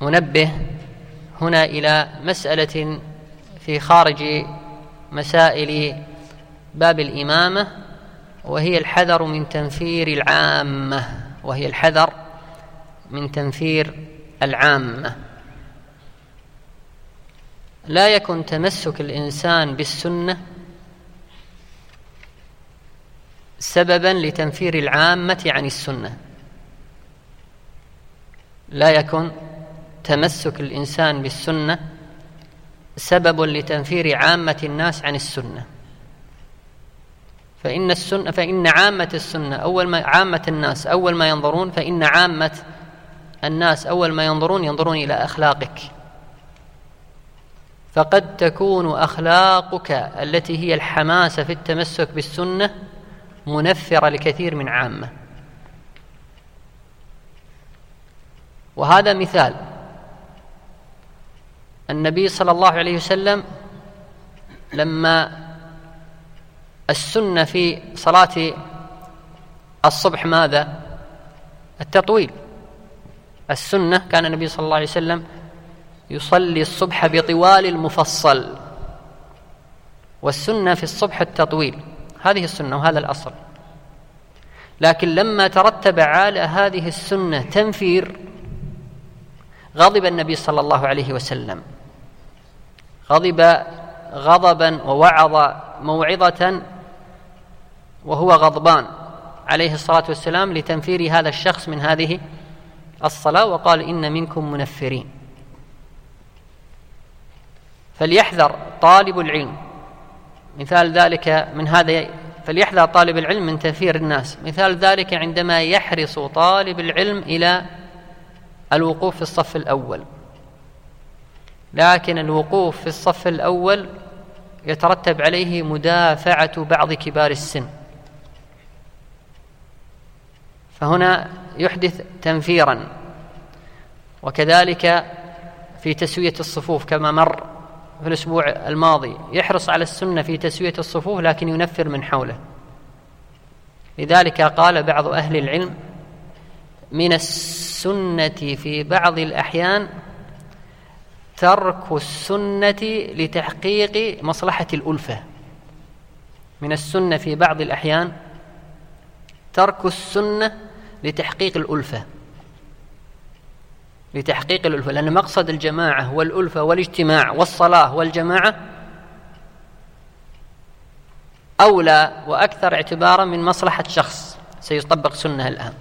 منبه هنا إلى مسألة في خارج مسائل باب الإمامة وهي الحذر من تنفير العامة وهي الحذر من تنفير العامة. لا يكن تمسك الإنسان بالسنة سببا لتنفير العامة عن السنة. لا يكن تمسك الإنسان بالسنة سبب لتنفير عامة الناس عن السنة. فإن السنة فإن عامة السنة أول ما عامة الناس أول ما ينظرون فإن عامة الناس أول ما ينظرون ينظرون إلى أخلاقك. فقد تكون أخلاقك التي هي الحماسة في التمسك بالسنة منفرة لكثير من عامة. وهذا مثال. النبي صلى الله عليه وسلم لما السنة في صلاة الصبح ماذا؟ التطويل. السنة كان النبي صلى الله عليه وسلم يصلي الصبح بطوال المفصل. والسنة في الصبح التطويل. هذه السنة وهذا الأصل. لكن لما ترتب على هذه السنة تنفير غضب النبي صلى الله عليه وسلم. غضب غضبا ووعظ موعظة وهو غضبان. عليه الصلاة والسلام لتنفير هذا الشخص من هذه الصلاة وقال إن منكم منفرين. فليحذر طالب العلم. مثال ذلك من هذا فليحذر طالب العلم من تنفير الناس. مثال ذلك عندما يحرص طالب العلم إلى الوقوف في الصف الأول. لكن الوقوف في الصف الأول يترتب عليه مدافعة بعض كبار السن. فهنا يحدث تنفيرا وكذلك في تسوية الصفوف كما مر في الأسبوع الماضي. يحرص على السنة في تسوية الصفوف لكن ينفر من حوله. لذلك قال بعض أهل العلم من السنة في بعض الأحيان ترك السنة لتحقيق مصلحة الألفة. من السنة في بعض الأحيان ترك السنة لتحقيق الألفة. لتحقيق الألفة لأن مقصد الجماعة والألفة والاجتماع والصلاة والجماعة أولى وأكثر اعتبارا من مصلحة شخص. سيطبق سنة الآن.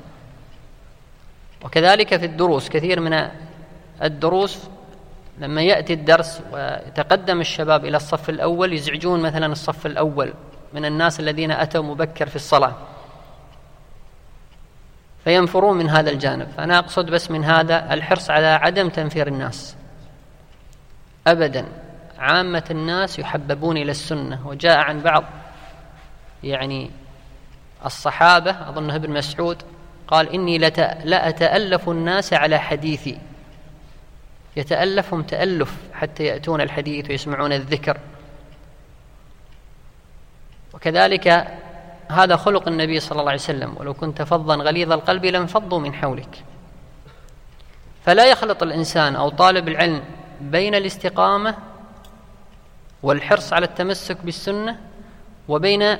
وكذلك في الدروس كثير من الدروس لما يأتي الدرس ويتقدم الشباب إلى الصف الأول يزعجون مثلا الصف الأول من الناس الذين أتوا مبكر في الصلاة. فينفرون من هذا الجانب. فأنا أقصد بس من هذا الحرص على عدم تنفير الناس. أبدا عامة الناس يحببون إلى السنة. وجاء عن بعض يعني الصحابة أظنه ابن مسعود قال إني لأتألف الناس على حديثي. يتألفهم تألف حتى يأتون الحديث ويسمعون الذكر. وكذلك هذا خلق النبي صلى الله عليه وسلم. ولو كنت فظا غليظ القلب لانفضوا من حولك. فلا يخلط الإنسان أو طالب العلم بين الاستقامة والحرص على التمسك بالسنة وبين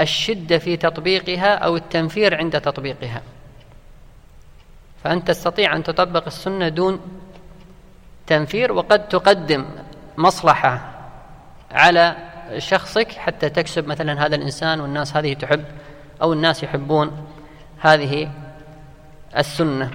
الشدة في تطبيقها أو التنفير عند تطبيقها. فأنت تستطيع أن تطبق السنة دون تنفير وقد تقدم مصلحة على شخصك حتى تكسب مثلا هذا الإنسان والناس هذه تحب أو الناس يحبون هذه السنة.